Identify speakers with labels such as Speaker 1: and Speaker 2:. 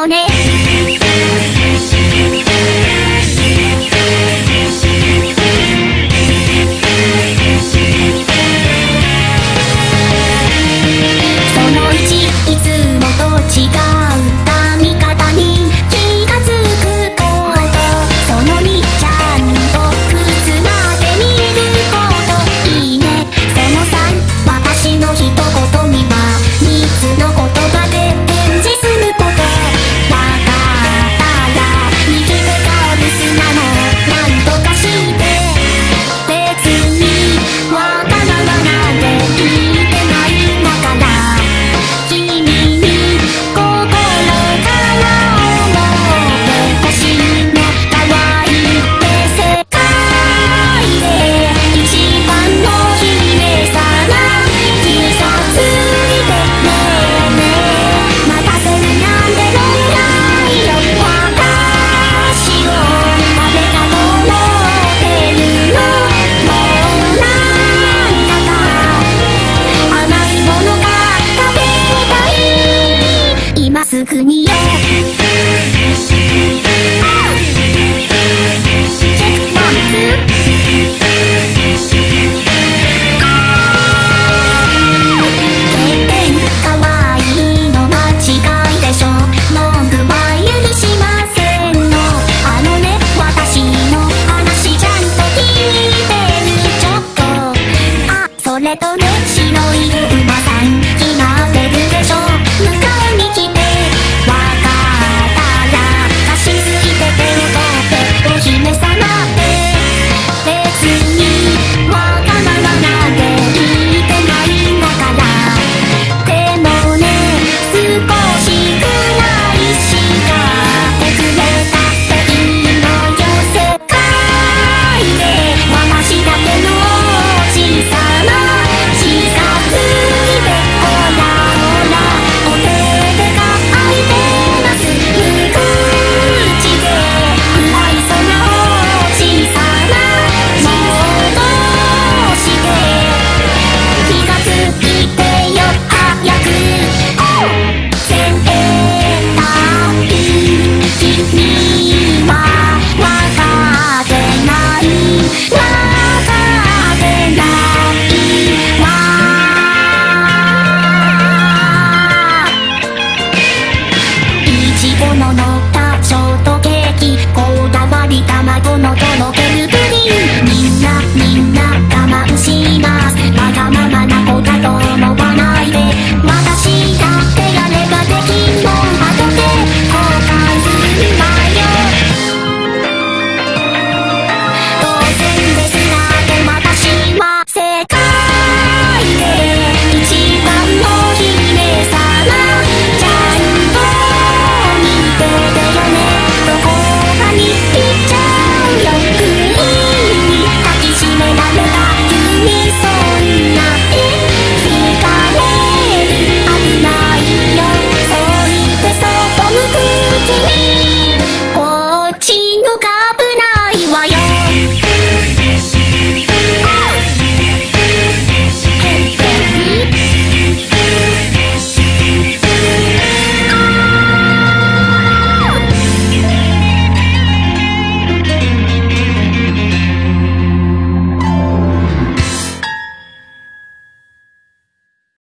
Speaker 1: ¡No, no! く国へ